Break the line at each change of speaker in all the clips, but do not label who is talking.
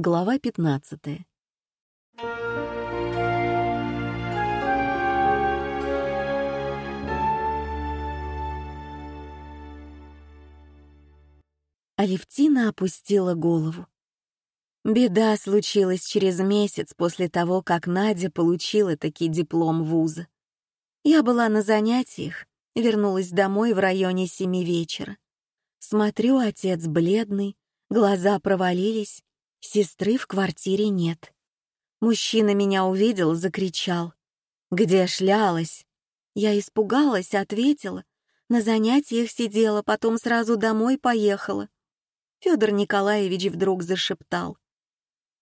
Глава 15. Алевтина опустила голову. Беда случилась через месяц после того, как Надя получила таки диплом вуза. Я была на занятиях, вернулась домой в районе семи вечера. Смотрю, отец бледный, глаза провалились, сестры в квартире нет. Мужчина меня увидел, закричал. «Где шлялась?» Я испугалась, ответила. На занятиях сидела, потом сразу домой поехала. Федор Николаевич вдруг зашептал.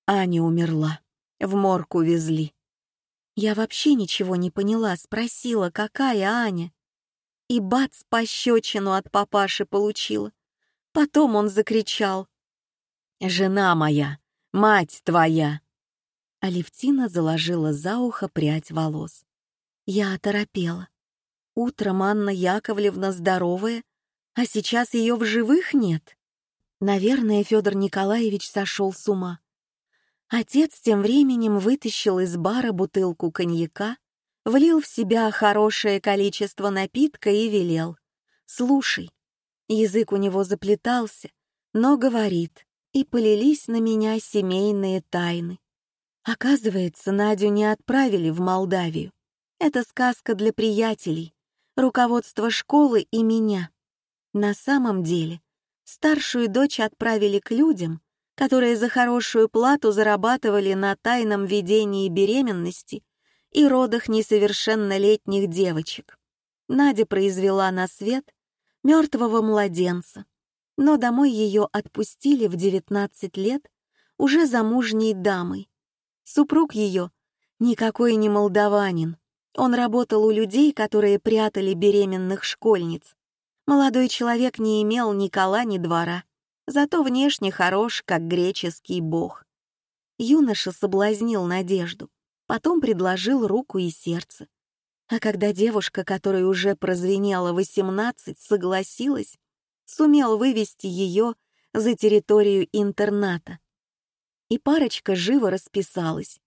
Аня умерла. В морг увезли. Я вообще ничего не поняла, спросила, какая Аня. И бац, пощечину от папаши получила. Потом он закричал. «Жена моя, мать твоя!» Алевтина заложила за ухо прядь волос. Я оторопела. Утром Анна Яковлевна здоровая, а сейчас ее в живых нет. Наверное, Федор Николаевич сошел с ума. Отец тем временем вытащил из бара бутылку коньяка, влил в себя хорошее количество напитка и велел. «Слушай». Язык у него заплетался, но говорит, и полились на меня семейные тайны. Оказывается, Надю не отправили в Молдавию. Это сказка для приятелей, руководство школы и меня. На самом деле, Старшую дочь отправили к людям, которые за хорошую плату зарабатывали на тайном ведении беременности и родах несовершеннолетних девочек. Надя произвела на свет мертвого младенца, но домой ее отпустили в 19 лет уже замужней дамой. Супруг ее никакой не молдаванин, он работал у людей, которые прятали беременных школьниц. Молодой человек не имел ни кола, ни двора, зато внешне хорош, как греческий бог. Юноша соблазнил Надежду, потом предложил руку и сердце. А когда девушка, которой уже прозвенело восемнадцать, согласилась, сумел вывести ее за территорию интерната. И парочка живо расписалась.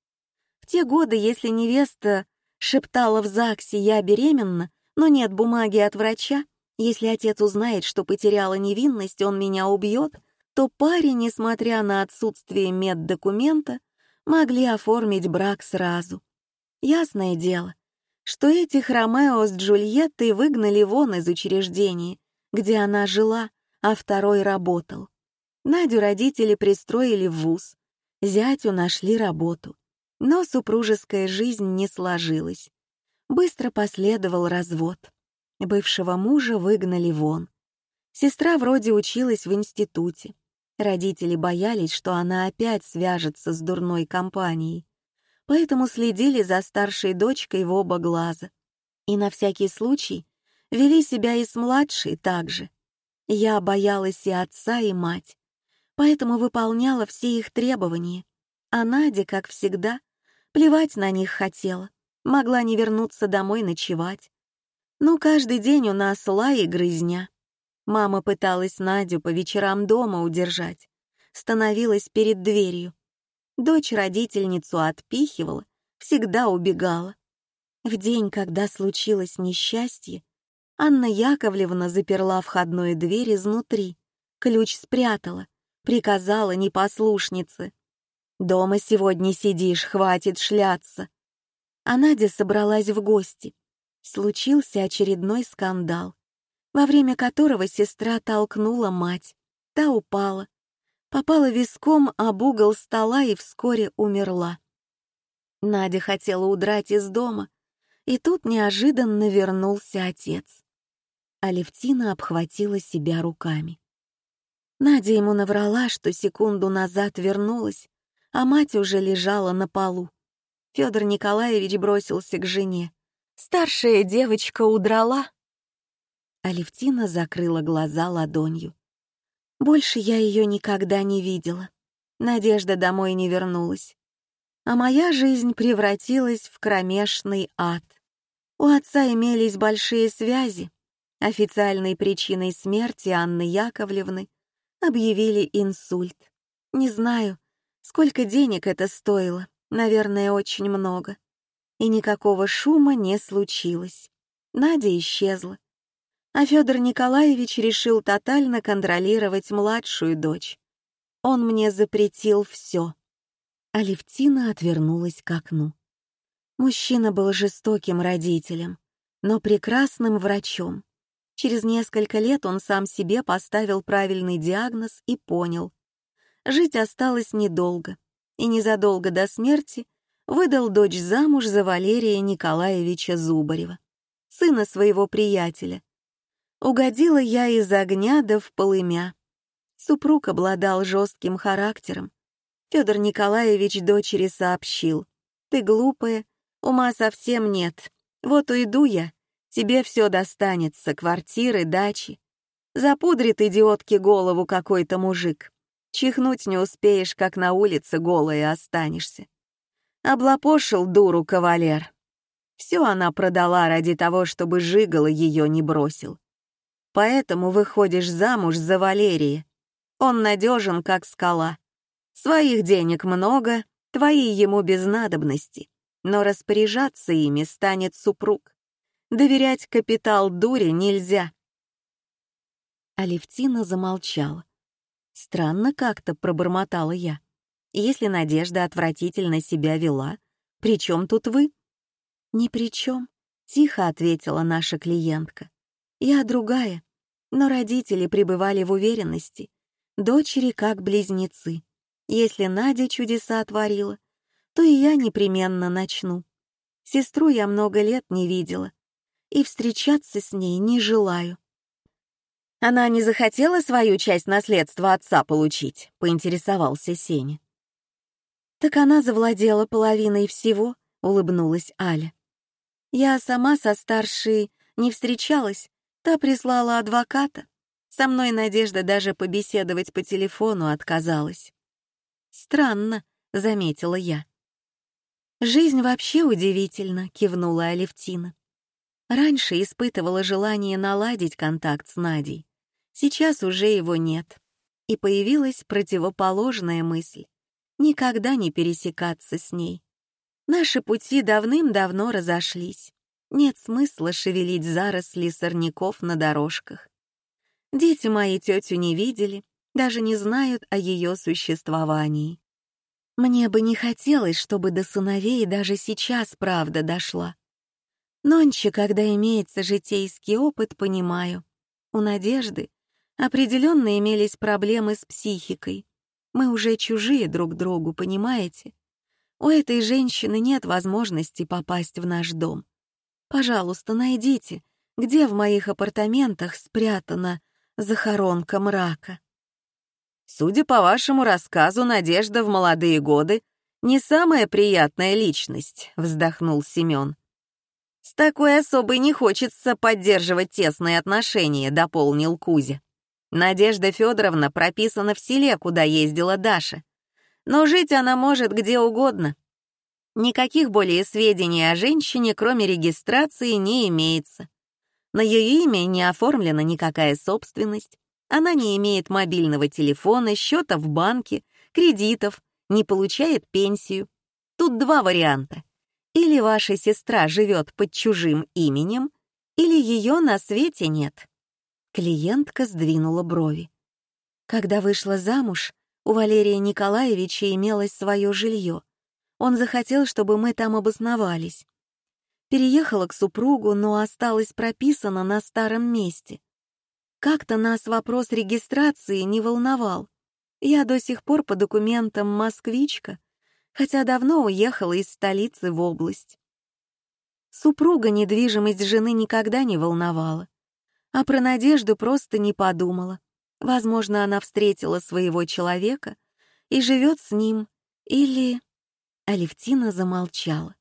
В те годы, если невеста шептала в ЗАГСе «я беременна», но нет бумаги от врача, если отец узнает, что потеряла невинность, он меня убьет, то парень, несмотря на отсутствие меддокумента, могли оформить брак сразу. Ясное дело, что этих Ромео с Джульеттой выгнали вон из учреждения, где она жила, а второй работал. Надю родители пристроили в вуз, зятю нашли работу. Но супружеская жизнь не сложилась. Быстро последовал развод. Бывшего мужа выгнали вон. Сестра вроде училась в институте. Родители боялись, что она опять свяжется с дурной компанией, поэтому следили за старшей дочкой в оба глаза. И на всякий случай вели себя и с младшей также. Я боялась и отца, и мать, поэтому выполняла все их требования. А Надя, как всегда, плевать на них хотела, могла не вернуться домой ночевать. Ну, каждый день у нас лай и грызня. Мама пыталась Надю по вечерам дома удержать, становилась перед дверью. Дочь родительницу отпихивала, всегда убегала. В день, когда случилось несчастье, Анна Яковлевна заперла входную дверь изнутри, ключ спрятала, приказала непослушнице. «Дома сегодня сидишь, хватит шляться». А Надя собралась в гости, случился очередной скандал, во время которого сестра толкнула мать. Та упала, попала виском об угол стола и вскоре умерла. Надя хотела удрать из дома, и тут неожиданно вернулся отец. Алевтина обхватила себя руками. Надя ему наврала, что секунду назад вернулась, а мать уже лежала на полу. Федор Николаевич бросился к жене. Старшая девочка удрала. Алевтина закрыла глаза ладонью. Больше я ее никогда не видела. Надежда домой не вернулась. А моя жизнь превратилась в кромешный ад. У отца имелись большие связи. Официальной причиной смерти Анны Яковлевны объявили инсульт. Не знаю, Сколько денег это стоило? Наверное, очень много. И никакого шума не случилось. Надя исчезла. А Федор Николаевич решил тотально контролировать младшую дочь. Он мне запретил все. Алевтина отвернулась к окну. Мужчина был жестоким родителем, но прекрасным врачом. Через несколько лет он сам себе поставил правильный диагноз и понял. Жить осталось недолго, и незадолго до смерти выдал дочь замуж за Валерия Николаевича Зубарева, сына своего приятеля. Угодила я из огня да в полымя. Супруг обладал жестким характером. Федор Николаевич дочери сообщил. «Ты глупая, ума совсем нет. Вот уйду я, тебе все достанется, квартиры, дачи. Запудрит идиотке голову какой-то мужик. Чихнуть не успеешь, как на улице голая останешься. Облапошил дуру кавалер. Все она продала ради того, чтобы Жигало ее не бросил. Поэтому выходишь замуж за Валерия. Он надежен, как скала. Своих денег много, твои ему без надобности но распоряжаться ими станет супруг. Доверять капитал дуре нельзя. Алевтина замолчала. Странно как-то пробормотала я. Если Надежда отвратительно себя вела, при чем тут вы? Ни при чем, тихо ответила наша клиентка. Я другая, но родители пребывали в уверенности. Дочери как близнецы. Если Надя чудеса творила, то и я непременно начну. Сестру я много лет не видела, и встречаться с ней не желаю. Она не захотела свою часть наследства отца получить, поинтересовался Сеня. Так она завладела половиной всего, улыбнулась Аля. Я сама со старшей не встречалась, та прислала адвоката. Со мной Надежда даже побеседовать по телефону отказалась. «Странно», — заметила я. «Жизнь вообще удивительна», — кивнула Алевтина. Раньше испытывала желание наладить контакт с Надей. Сейчас уже его нет. И появилась противоположная мысль — никогда не пересекаться с ней. Наши пути давным-давно разошлись. Нет смысла шевелить заросли сорняков на дорожках. Дети мои тетю не видели, даже не знают о ее существовании. Мне бы не хотелось, чтобы до сыновей даже сейчас правда дошла. Нонче, когда имеется житейский опыт, понимаю. У Надежды определенно имелись проблемы с психикой. Мы уже чужие друг другу, понимаете? У этой женщины нет возможности попасть в наш дом. Пожалуйста, найдите, где в моих апартаментах спрятана захоронка мрака. Судя по вашему рассказу, Надежда в молодые годы не самая приятная личность, вздохнул Семен. С такой особой не хочется поддерживать тесные отношения, дополнил Кузя. Надежда Федоровна прописана в селе, куда ездила Даша. Но жить она может где угодно. Никаких более сведений о женщине, кроме регистрации, не имеется. На ее имя не оформлена никакая собственность. Она не имеет мобильного телефона, счета в банке, кредитов, не получает пенсию. Тут два варианта. Или ваша сестра живет под чужим именем, или ее на свете нет. Клиентка сдвинула брови. Когда вышла замуж, у Валерия Николаевича имелось свое жилье. Он захотел, чтобы мы там обосновались. Переехала к супругу, но осталась прописана на старом месте. Как-то нас вопрос регистрации не волновал. Я до сих пор по документам москвичка, хотя давно уехала из столицы в область. Супруга недвижимость жены никогда не волновала, а про Надежду просто не подумала. Возможно, она встретила своего человека и живет с ним, или... Алевтина замолчала.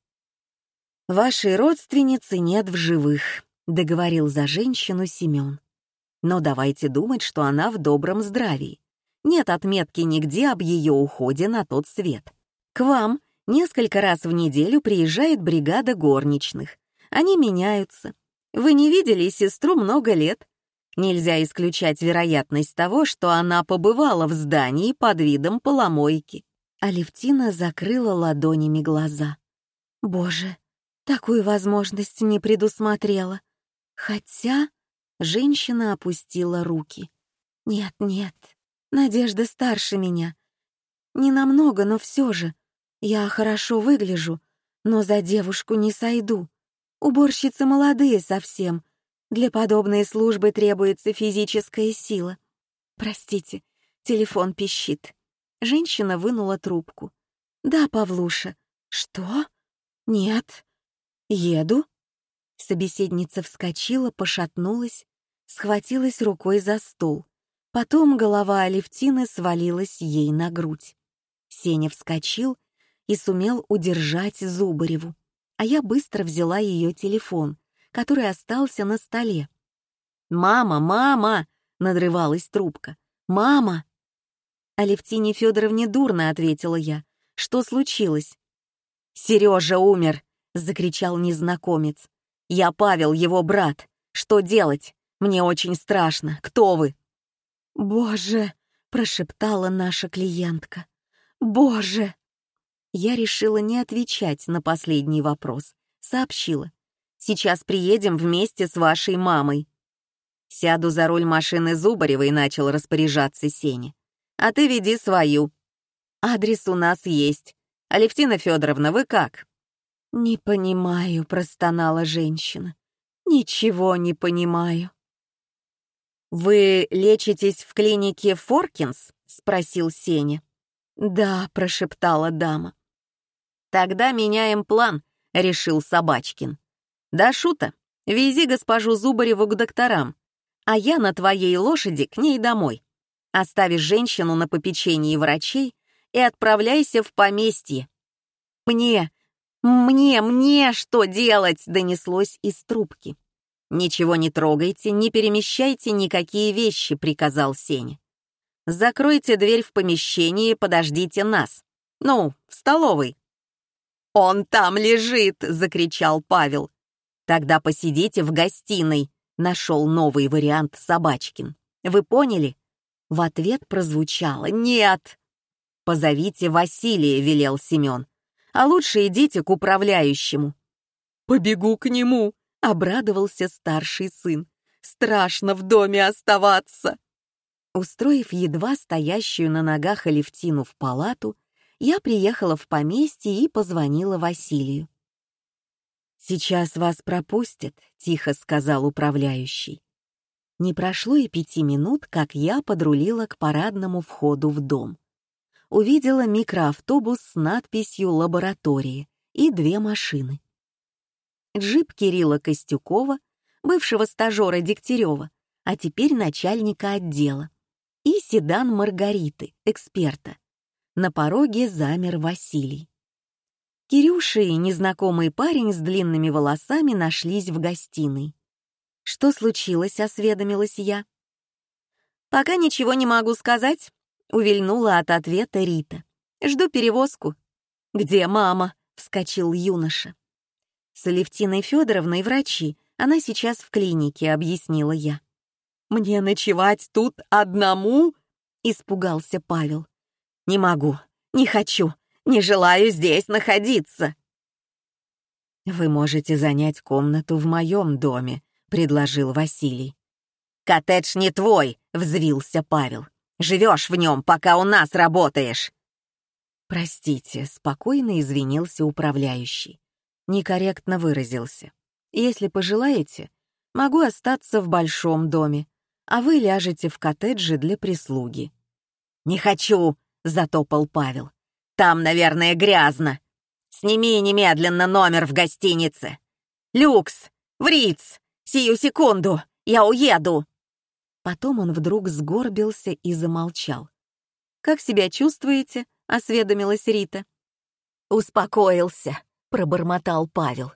«Вашей родственницы нет в живых», — договорил за женщину Семен. Но давайте думать, что она в добром здравии. Нет отметки нигде об ее уходе на тот свет. К вам несколько раз в неделю приезжает бригада горничных. Они меняются. Вы не видели сестру много лет. Нельзя исключать вероятность того, что она побывала в здании под видом поломойки. Алевтина закрыла ладонями глаза. Боже, такую возможность не предусмотрела. Хотя женщина опустила руки. Нет, нет, Надежда старше меня. Не намного, но все же. Я хорошо выгляжу, но за девушку не сойду. Уборщицы молодые совсем. Для подобной службы требуется физическая сила. Простите, телефон пищит. Женщина вынула трубку. «Да, Павлуша». «Что?» «Нет». «Еду». Собеседница вскочила, пошатнулась, схватилась рукой за стол. Потом голова Алевтины свалилась ей на грудь. Сеня вскочил и сумел удержать Зубареву, а я быстро взяла ее телефон, который остался на столе. «Мама, мама!» — надрывалась трубка. «Мама!» Алевтине Федоровне дурно ответила я. «Что случилось?» «Сережа умер!» — закричал незнакомец. «Я Павел, его брат. Что делать? Мне очень страшно. Кто вы?» «Боже!» — прошептала наша клиентка. «Боже!» Я решила не отвечать на последний вопрос. Сообщила. «Сейчас приедем вместе с вашей мамой». Сяду за руль машины Зубаревой, начал распоряжаться Сеня. «А ты веди свою. Адрес у нас есть. Алевтина Федоровна, вы как?» «Не понимаю», — простонала женщина. «Ничего не понимаю». «Вы лечитесь в клинике Форкинс?» — спросил Сеня. «Да», — прошептала дама. «Тогда меняем план», — решил Собачкин. «Да шута, вези госпожу Зубареву к докторам, а я на твоей лошади к ней домой. Оставишь женщину на попечении врачей и отправляйся в поместье». «Мне, мне, мне что делать?» — донеслось из трубки. «Ничего не трогайте, не перемещайте никакие вещи», — приказал Сеня. Закройте дверь в помещении и подождите нас. Ну, в столовой». «Он там лежит!» — закричал Павел. «Тогда посидите в гостиной», — нашел новый вариант Собачкин. «Вы поняли?» В ответ прозвучало «Нет». «Позовите Василия», — велел Семен. «А лучше идите к управляющему». «Побегу к нему», — обрадовался старший сын. «Страшно в доме оставаться». Устроив едва стоящую на ногах Алевтину в палату, я приехала в поместье и позвонила Василию. «Сейчас вас пропустят», — тихо сказал управляющий. Не прошло и пяти минут, как я подрулила к парадному входу в дом. Увидела микроавтобус с надписью «Лаборатории» и две машины. Джип Кирилла Костюкова, бывшего стажера Дегтярева, а теперь начальника отдела и седан Маргариты, эксперта. На пороге замер Василий. Кирюша и незнакомый парень с длинными волосами нашлись в гостиной. «Что случилось?» — осведомилась я. «Пока ничего не могу сказать», — увильнула от ответа Рита. «Жду перевозку». «Где мама?» — вскочил юноша. «С Алевтиной Федоровной врачи. Она сейчас в клинике», — объяснила я. «Мне ночевать тут одному?» — испугался Павел. «Не могу, не хочу, не желаю здесь находиться». «Вы можете занять комнату в моем доме», — предложил Василий. «Коттедж не твой», — взвился Павел. «Живешь в нем, пока у нас работаешь». «Простите», — спокойно извинился управляющий. Некорректно выразился. «Если пожелаете, могу остаться в большом доме, а вы ляжете в коттедже для прислуги». «Не хочу!» — затопал Павел. «Там, наверное, грязно. Сними немедленно номер в гостинице. Люкс! Вриц! Сию секунду! Я уеду!» Потом он вдруг сгорбился и замолчал. «Как себя чувствуете?» — осведомилась Рита. «Успокоился», — пробормотал Павел.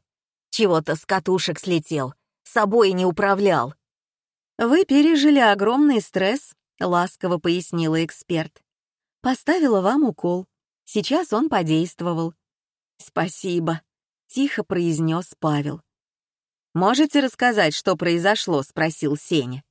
«Чего-то с катушек слетел, собой не управлял. «Вы пережили огромный стресс», — ласково пояснила эксперт. «Поставила вам укол. Сейчас он подействовал». «Спасибо», — тихо произнес Павел. «Можете рассказать, что произошло?» — спросил Сеня.